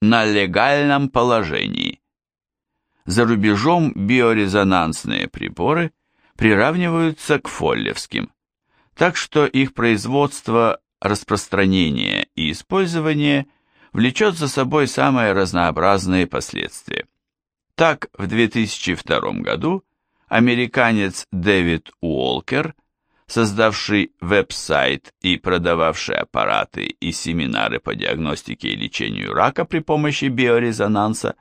на легальном положении. За рубежом биорезонансные приборы приравниваются к фоллевским, так что их производство, распространение и использование влечет за собой самые разнообразные последствия. Так, в 2002 году американец Дэвид Уолкер, создавший веб-сайт и продававший аппараты и семинары по диагностике и лечению рака при помощи биорезонанса,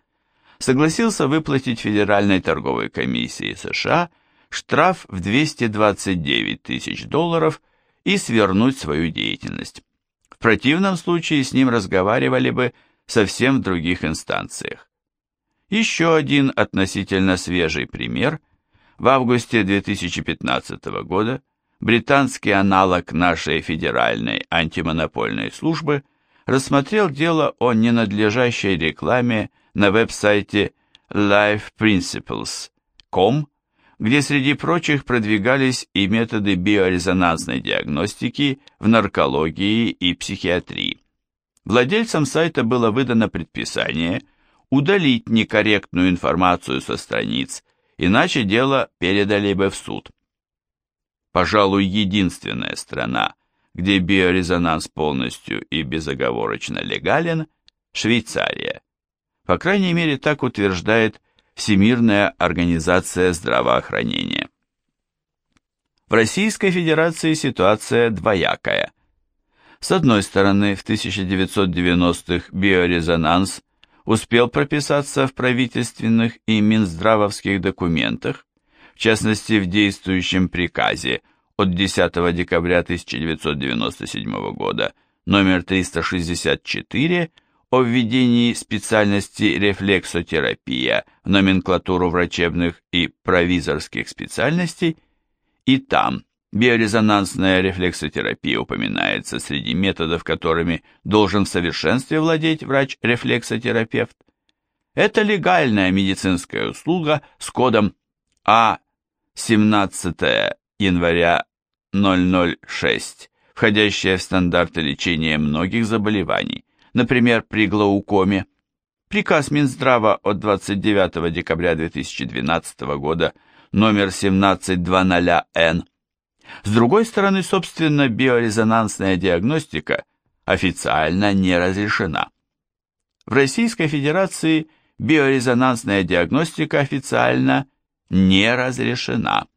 согласился выплатить Федеральной торговой комиссии США штраф в 229 тысяч долларов и свернуть свою деятельность. В противном случае с ним разговаривали бы совсем в других инстанциях. Еще один относительно свежий пример. В августе 2015 года британский аналог нашей федеральной антимонопольной службы рассмотрел дело о ненадлежащей рекламе на веб-сайте lifeprinciples.com, где среди прочих продвигались и методы биорезонансной диагностики в наркологии и психиатрии. Владельцам сайта было выдано предписание удалить некорректную информацию со страниц, иначе дело передали бы в суд. Пожалуй, единственная страна, где биорезонанс полностью и безоговорочно легален – Швейцария. По крайней мере, так утверждает Всемирная организация здравоохранения. В Российской Федерации ситуация двоякая. С одной стороны, в 1990-х биорезонанс успел прописаться в правительственных и минздравовских документах, в частности в действующем приказе от 10 декабря 1997 года номер 364 о введении специальности рефлексотерапия в номенклатуру врачебных и провизорских специальностей, и там биорезонансная рефлексотерапия упоминается среди методов, которыми должен в совершенстве владеть врач-рефлексотерапевт. Это легальная медицинская услуга с кодом А 17 января 006, входящая в стандарты лечения многих заболеваний например, при глаукоме. Приказ Минздрава от 29 декабря 2012 года номер 1720Н. С другой стороны, собственно, биорезонансная диагностика официально не разрешена. В Российской Федерации биорезонансная диагностика официально не разрешена.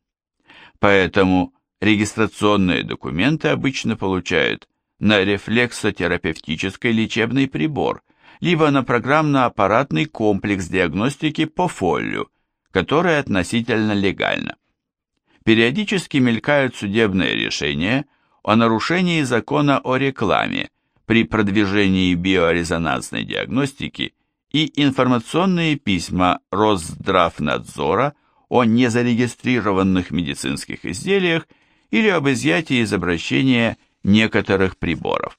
Поэтому регистрационные документы обычно получают на рефлексотерапевтический лечебный прибор, либо на программно-аппаратный комплекс диагностики по фоллю, который относительно легально. Периодически мелькают судебные решения о нарушении закона о рекламе при продвижении биорезонансной диагностики и информационные письма Росздравнадзора о незарегистрированных медицинских изделиях или об изъятии из обращения некоторых приборов.